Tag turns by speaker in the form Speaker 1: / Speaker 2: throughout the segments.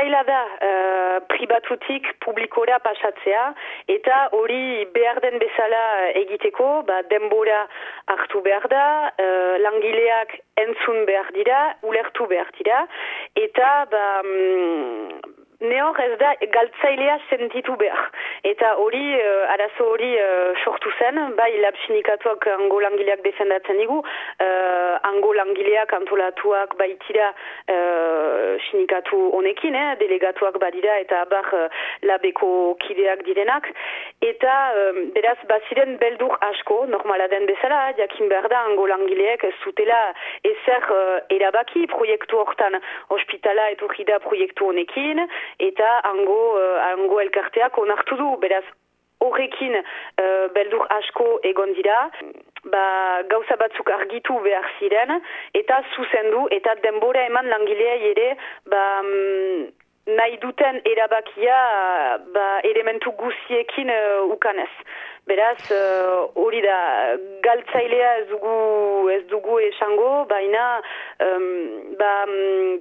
Speaker 1: zaila da uh, pribatutik publikora pasatzea eta hori behar den bezala egiteko ba, denbora hartu behar da, uh, langileak entzun behar dira, ulertu behar dira eta ba, mm, Neor ez da galtzailea sentitu behar. Eta hori, uh, arazo hori uh, sortu zen, bai lab sinikatuak ango langileak defendatzen digu, uh, ango langileak antolatuak baitira uh, sinikatu honekin, eh, delegatuak badira eta bar uh, labeko kideak direnak. Eta um, beraz, baziren beldur asko, normala den bezala, jakin behar da ango langileak ez zutela ezer uh, erabaki proiektu hortan hospitala etorri da proiektu honekin, eta hango, uh, hango elkarteak onartu du, beraz, horrekin uh, beldur asko egon dira, ba, gauza batzuk argitu behar ziren, eta zuzendu, eta denbora eman langilea ere, ba, mm, nahi duten erabakia ba, elementu guziekin uh, ukanez. Beraz, hori da, galtzailea ez dugu, ez dugu esango, baina um, ba, mm,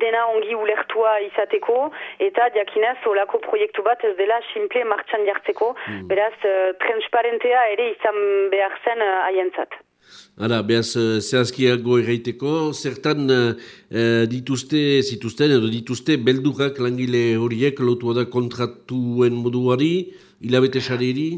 Speaker 1: dena ongi ulertua izateko eta diakinez olako proiektu bat ez dela simple martxan jartzeko, mm. beraz uh, transparentea ere izan behar zen uh, aientzat.
Speaker 2: Hala, behaz, uh, zehazkiago erraiteko, zertan uh, dituzte, zituzten edo dituzte, beldurak langile horiek lotu da kontratuen moduari, hilabete sariri?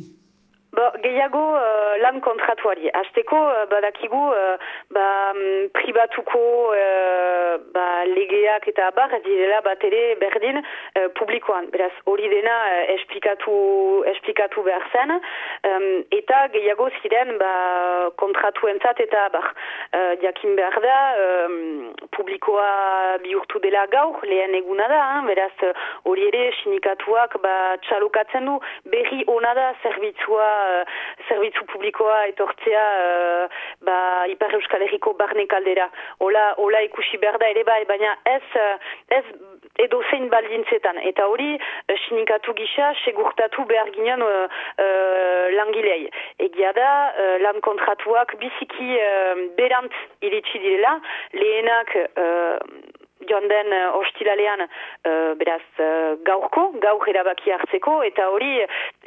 Speaker 1: Bo, gehiago uh, lan kontratuari. Azteko, uh, badakigu, uh, ba, um, pribatuko uh, ba, legeak eta bar, direla bat ere berdin uh, publikoan. Beraz, hori dena uh, esplikatu, esplikatu behar zen. Um, eta gehiago ziren ba, kontratu entzat eta bar. Uh, jakin behar da, um, publikoa bihurtu dela gaur, lehen eguna da. Beraz, hori ere, sinikatuak ba, txalokatzen du, berri ona da zerbitzua zerbitzu publikoa etortzea uh, ba, Ipar Euskal Herriko barne kaldera. Ola, ola ikusi behar da ere bai, baina ez, uh, ez edo zein baldintzetan. Eta hori, uh, sinikatu gisa, segurtatu behar ginen uh, uh, langilei. Egia da, uh, lan kontratuak biziki uh, berant iritsi direla, lehenak... Uh, joan den uh, ostilalean uh, beraz uh, gaurko, gaur erabaki hartzeko, eta hori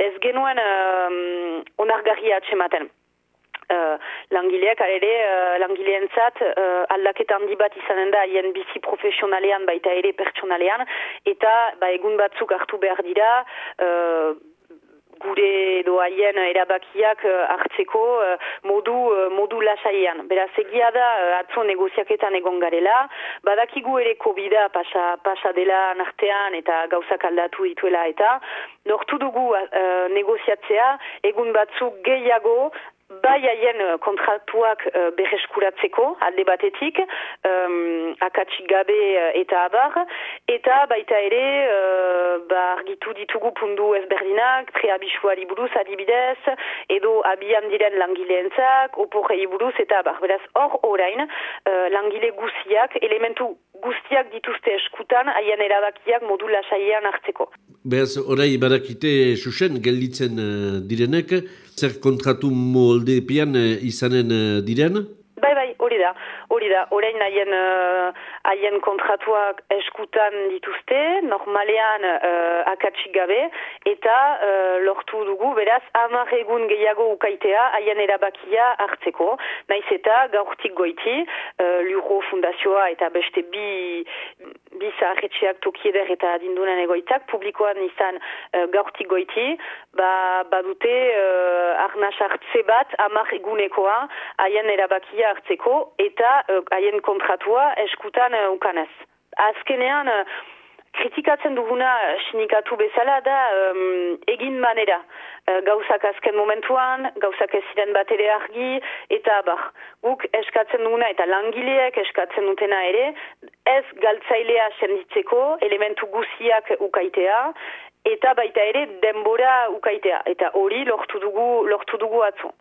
Speaker 1: ez genuen uh, onargarria atxematen. Uh, langileak ere uh, langileentzat uh, aldaketa handi bat izanen da haien bizi profesionalean baita ere pertsonalean eta ba, egun batzuk hartu behar dira uh, gure doaien erabakiak uh, hartzeko modu, modu lasaian. Beraz, egia da atzo negoziaketan egon garela, badakigu ere covid pasa, pasa dela nartean eta gauzak aldatu dituela eta. Nortu dugu uh, negoziatzea. Egun batzuk gehiago bai haien uh, kontratuak uh, berreskuratzeko alde batetik um, akatsik gabe uh, eta abar eta baita ere uh, ba, argitu ditugu pundu ezberdinak preabisuari buruz adibidez edo abian diren langileentzak oporrei buruz eta abar beraz hor orain uh, langile guziak elementu guztiak dituzte eskutan haien erabakiak modula saian hartzeko.
Speaker 2: Beraz, orai barakite susen gelditzen direnek, zer kontratu molde pian uh, izanen uh, diren?
Speaker 1: Bai, bai, hori da, hori da, orain haien haien kontratuak eskutan dituzte, normalean uh, akatsik gabe, eta uh, lortu dugu, beraz, amar egun gehiago ukaitea haien erabakia hartzeko. Naiz eta gaurtik goiti, uh, Luro Fundazioa eta beste bi, bi zaharretxeak tokieder eta dindunan egoitzak, publikoan izan uh, gaurtik goiti, ba, badute uh, arnaz hartze bat amar egunekoa haien erabakia hartzeko, eta haien kontratua eskutan uh, ukanez. Azkenean, uh, kritikatzen duguna sinikatu bezala da um, egin manera. Uh, gauzak azken momentuan, gauzak ez ziren bat ere argi, eta bar, guk eskatzen duguna eta langileek eskatzen dutena ere, ez galtzailea senditzeko, elementu guziak ukaitea, eta baita ere denbora ukaitea. Eta hori lortu dugu, lortu dugu atzu.